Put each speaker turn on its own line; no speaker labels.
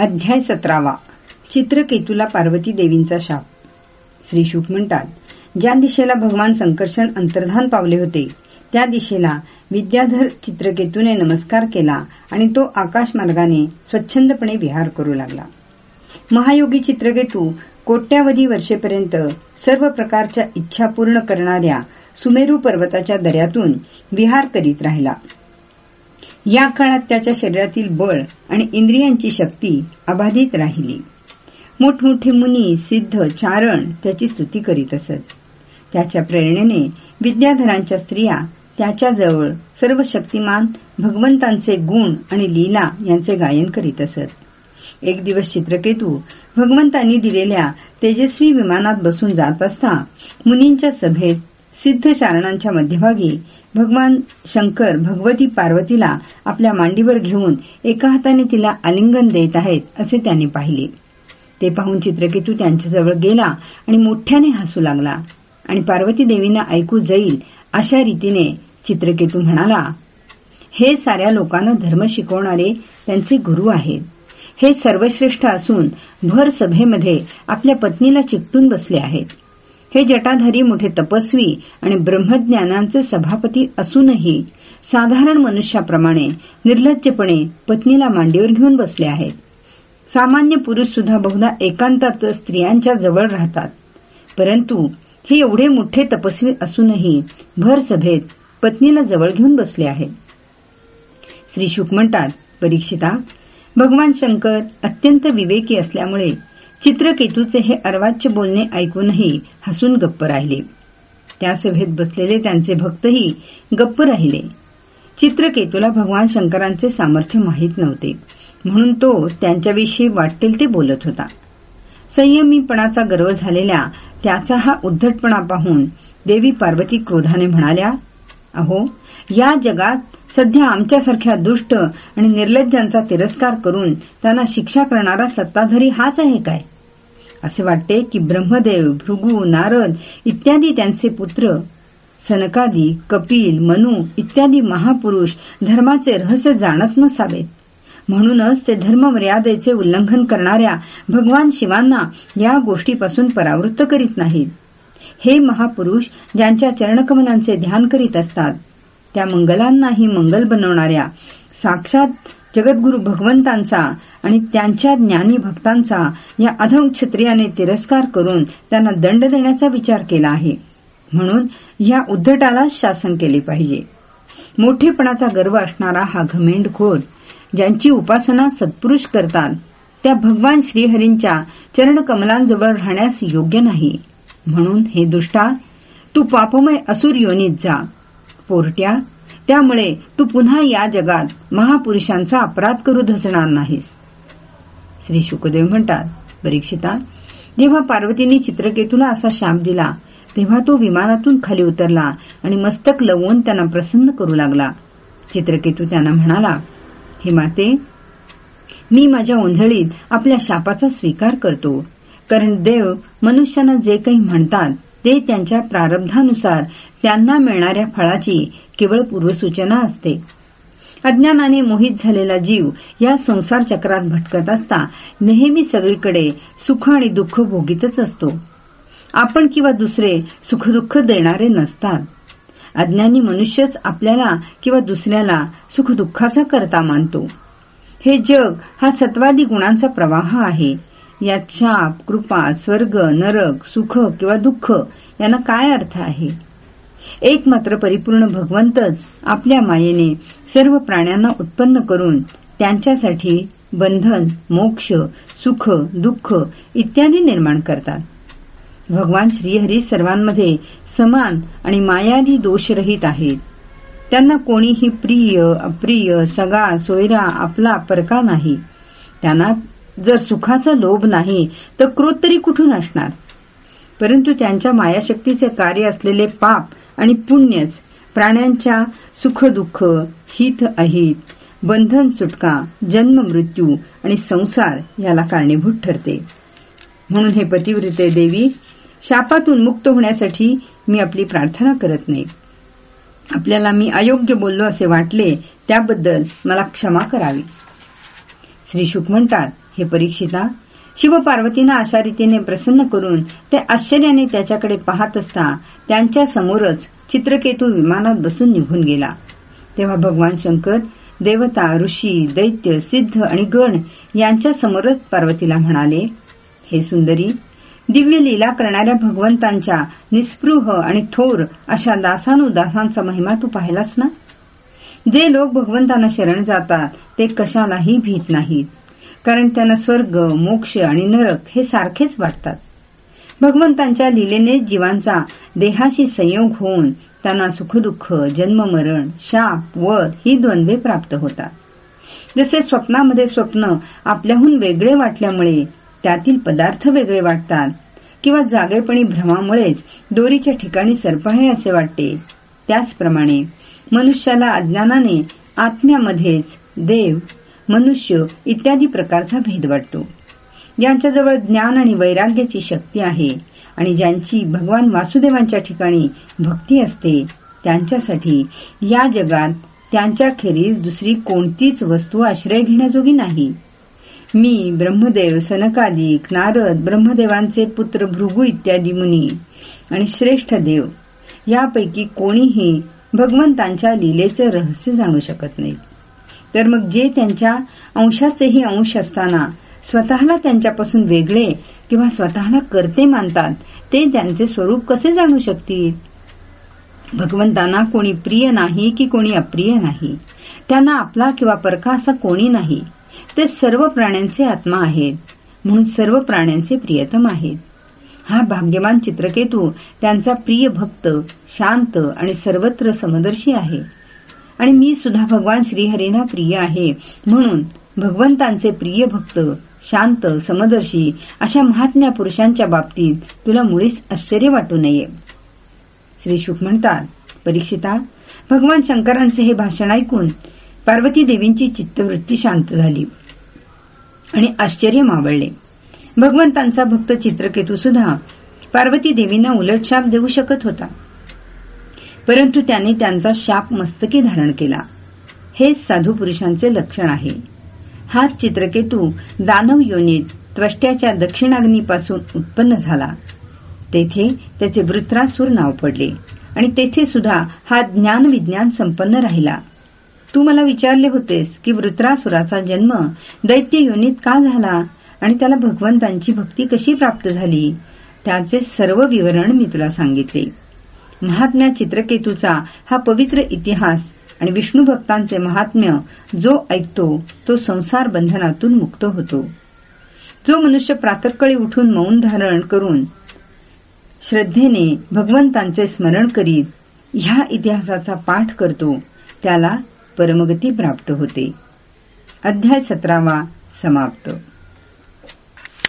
अध्याय सतरावा. चित्रकेतूला पार्वती देवींचा शाप. श्री शुक म्हणतात ज्या दिशेला भगवान संकर्षण अंतर्धान पावले होते त्या दिशेला विद्याधर चित्रकेतूने नमस्कार केला आणि तो आकाश मार्गाने स्वच्छंदपणे विहार करू लागला. महायोगी चित्रकेतू कोट्यावधी वर्षेपर्यंत सर्व प्रकारच्या इच्छा पूर्ण करणाऱ्या सुमेरू पर्वताच्या दऱ्यातून विहार करीत राहिला. या काळात त्याच्या शरीरातील बळ आणि इंद्रियांची शक्ती अबाधित राहिली. मोठमोठे मुनी सिद्ध चारण त्याची स्तुती करीत असत. त्याच्या प्रेरणेने विद्याधरांच्या स्त्रिया त्याच्याजवळ सर्व शक्तिमान भगवंतांचे गुण आणि लीला यांचे गायन करीत असत. एक दिवस चित्रकेतू भगवंतांनी दिलेल्या तेजस्वी विमानात बसून जात असता मुनींच्या सभेत सिद्ध चारणांच्या मध्यभागी भगवान शंकर भगवती पार्वतीला आपल्या मांडीवर घेऊन एका हाताने तिला आलिंगन देत आहेत असे त्यांनी पाहिले. ते पाहून चित्रकेतू त्यांच्याजवळ गेला आणि मोठ्याने हसू लागला. आणि पार्वती देवींना ऐकू जाईल अशा रीतीने चित्रकेतू म्हणाला हे साऱ्या लोकांना धर्म शिकवणारे त्यांचे गुरु आहेत. हे सर्वश्रेष्ठ असून भर सभेमध्ये आपल्या पत्नीला चिकटून बसले आहेत. हे जटाधारी मोठे तपस्वी आणि ब्रह्मज्ञानांचे सभापती असूनही साधारण मनुष्याप्रमाणे निर्लज्जपणे पत्नीला मांडीवर घेऊन बसले आहेत. सामान्य पुरुष सुद्धा बहुधा एकांतात स्त्रियांच्या जवळ राहतात. परंतु हे एवढे मोठे तपस्वी असूनही भर सभेत पत्नीला जवळ घेऊन बसले आहेत. श्री शुक म्हणतात परीक्षिता भगवान शंकर अत्यंत विवेकी असल्यामुळे चित्रकेतूचे हे अर्वाच्य बोलणे ऐकूनही हसून गप्प राहिले. त्या सभेत बसलेले त्यांचे भक्तही गप्प राहिले. चित्रकेतूला भगवान शंकरांचे सामर्थ्य माहीत नव्हते. म्हणून तो त्यांच्याविषयी वाटतील ते बोलत होता. संयमीपणाचा गर्व झालेल्या त्याचा हा उद्धटपणा पाहून देवी पार्वती क्रोधाने म्हणाल्या अहो या जगात सध्या आमच्यासारख्या दुष्ट आणि निर्लज्जांचा तिरस्कार करून त्यांना शिक्षा करणारा सत्ताधारी हाच आहे काय? असे वाटते की ब्रह्मदेव भृगू नारद इत्यादी त्यांचे पुत्र सनकादी कपिल मनु इत्यादी महापुरुष धर्माचे रहस्य जाणत नसावेत. म्हणूनच ते धर्ममर्यादेचे उल्लंघन करणाऱ्या भगवान शिवांना या गोष्टीपासून परावृत्त करीत नाहीत. हे महापुरुष ज्यांच्या चरणकमलांचे ध्यान करीत असतात त्या मंगलांनाही मंगल बनवणाऱ्या साक्षात जगद्गुरु भगवंतांचा आणि त्यांच्या ज्ञानी भक्तांचा या अधम क्षत्रियाने तिरस्कार करून त्यांना दंड देण्याचा विचार केला आहे. म्हणून या उद्धटालाच शासन केले पाहिजे. मोठेपणाचा गर्व असणारा हा घमेंडखोर ज्यांची उपासना सत्पुरुष करतात त्या भगवान श्रीहरींच्या चरणकमलांजवळ राहण्यास योग्य नाही. म्हणून हे दुष्टा तू पापमय असुर योनीत जा. पोरट्या त्यामुळे तू पुन्हा या जगात महापुरुषांचा अपराध करू धसणार नाहीस. श्री शुकदेव म्हणतात परीक्षिता जेव्हा पार्वतीने चित्रकेतूला असा शाप दिला तेव्हा तो विमानातून खाली उतरला आणि मस्तक लवून त्यांना प्रसन्न करू लागला. चित्रकेतू त्यांना म्हणाला हे माते मी माझ्या ओंझळीत आपल्या शापाचा स्वीकार करतो. कारण देव मनुष्यांना जे काही म्हणतात ते त्यांच्या प्रारब्धानुसार त्यांना मिळणाऱ्या फळाची केवळ पूर्वसूचना असते. अज्ञानाने मोहित झालेला जीव या संसार चक्रात भटकत असता नेहमी सगळीकडे सुख आणि दुःख भोगीतच असतो. आपण किंवा दुसरे सुखदुःख देणारे नसतात. अज्ञानी मनुष्यच आपल्याला किंवा दुसऱ्याला सुखदुःखाचा करता मानतो. हे जग हा सत्वादी गुणांचा प्रवाह आहे. यात शाप कृपा स्वर्ग नरक सुख किंवा दुःख यांना काय अर्थ आहे? एक मात्र परिपूर्ण भगवंतच आपल्या मायेने सर्व प्राण्यांना उत्पन्न करून त्यांच्यासाठी बंधन मोक्ष सुख दुःख इत्यादी निर्माण करतात. भगवान श्रीहरी सर्वांमध्ये समान आणि मायादी दोषरहित आहेत. त्यांना कोणीही प्रिय अप्रिय सगा सोयरा आपला परका नाही. त्यांना जर सुखाचा लोभ नाही तर क्रोध तरी कुठून असणार? परंतु त्यांच्या मायाशक्तीचे कार्य असलेले पाप आणि पुण्यच प्राण्यांच्या सुखदुःख हित अहित बंधन सुटका जन्म मृत्यू आणि संसार याला कारणीभूत ठरते. म्हणून हे पतिव्रते देवी शापातून मुक्त होण्यासाठी मी आपली प्रार्थना करत नाही. आपल्याला मी अयोग्य बोललो असे वाटले त्याबद्दल मला क्षमा करावी. श्री शुक म्हणतात हे परीक्षिता शिवपार्वतींना अशा रीतीने प्रसन्न करून ते आश्चर्याने त्याच्याकडे पाहत असता त्यांच्या समोरच चित्रकेतू विमानात बसून निघून गेला. तेव्हा भगवान शंकर देवता ऋषी दैत्य सिद्ध आणि गण यांच्या समोरच पार्वतीला म्हणाले हे सुंदरी दिव्य लीला करणाऱ्या भगवंतांच्या निस्पृह आणि थोर अशा दासानुदासांचा महिमा तू पाहिलास ना? जे लोक भगवंतांना शरण जातात ते कशालाही भीत नाहीत. कारण त्यांना स्वर्ग मोक्ष आणि नरक हे सारखेच वाटतात. भगवंतांच्या लिलेने जीवांचा देहाशी संयोग होऊन त्यांना सुखदुःख जन्ममरण शाप वध ही द्वंद्वे प्राप्त होतात. जसे स्वप्नामध्ये स्वप्न आपल्याहून वेगळे वाटल्यामुळे त्यातील पदार्थ वेगळे वाटतात किंवा जागेपणी भ्रमामुळेच दोरीच्या ठिकाणी सर्प आहे असे वाटते त्याचप्रमाणे मनुष्याला अज्ञानाने आत्म्यामध्येच देव मनुष्य इत्यादी प्रकारचा भेद वाटतो. ज्यांच्याजवळ ज्ञान आणि वैराग्याची शक्ती आहे आणि ज्यांची भगवान वासुदेवांच्या ठिकाणी भक्ती असते त्यांच्यासाठी या जगात त्यांच्याखेरीज दुसरी कोणतीच वस्तू आश्रय घेण्याजोगी नाही. मी ब्रह्मदेव सनकादिक नारद ब्रह्मदेवांचे पुत्र भृगू इत्यादी मुनी आणि श्रेष्ठ देव यापैकी कोणीही भगवंतांच्या लीलेचे रहस्य जाणू शकत नाही. तर मग जे त्यांच्या अंशाचेही अंश असताना स्वतःला त्यांच्यापासून वेगळे किंवा स्वतःला करते मानतात ते त्यांचे स्वरूप कसे जाणू शकतील? भगवंतांना कोणी प्रिय नाही की कोणी अप्रिय नाही? त्यांना आपला किंवा परका असा कोणी नाही? ते सर्व प्राण्यांचे आत्मा आहेत म्हणून सर्व प्राण्यांचे प्रियतम आहेत. हा भाग्यमान चित्रकेतू त्यांचा प्रिय भक्त शांत आणि सर्वत्र समदर्शी आहे. आणि मी सुद्धा भगवान श्रीहरींना प्रिय आहे म्हणून भगवंतांचे प्रिय भक्त शांत समदर्शी अशा महात्म्या पुरुषांच्या बाबतीत तुला मुळीच आश्चर्य वाटू नये. श्री शुक म्हणतात परीक्षिता भगवान शंकरांचे हे भाषण ऐकून पार्वती देवींची चित्तवृत्ती शांत झाली आणि आश्चर्य मावळले. भगवंतांचा भक्त चित्रकेतू सुद्धा पार्वती देवींना उलट शाप देऊ शकत होता. परंतु त्याने त्यांचा शाप मस्तकी धारण केला. हेच साधू पुरुषांचे लक्षण आहे. हाच चित्रकेतू दानव योनीत त्वष्ट्याच्या दक्षिणाग्नीपासून उत्पन्न झाला. तेथे त्याचे वृत्रासूर नाव पडले आणि तेथे सुद्धा हा ज्ञान विज्ञान संपन्न राहिला. तू मला विचारले होतेस की वृत्रासुराचा जन्म दैत्य योनीत का झाला? आणि त्याला भगवंतांची भक्ती कशी प्राप्त झाली त्याचे सर्व विवरण मी तुला सांगितले. महात्म्या चित्रकेतूचा हा पवित्र इतिहास आणि विष्णू भक्तांचे महात्म्य जो ऐकतो तो संसार बंधनातून मुक्त होतो. जो मनुष्य प्रातकळी उठून मौन धारण करून श्रद्धेने भगवंतांचे स्मरण करीत ह्या इतिहासाचा पाठ करतो त्याला परमगती प्राप्त होते. अध्याय सतरावा समाप्त.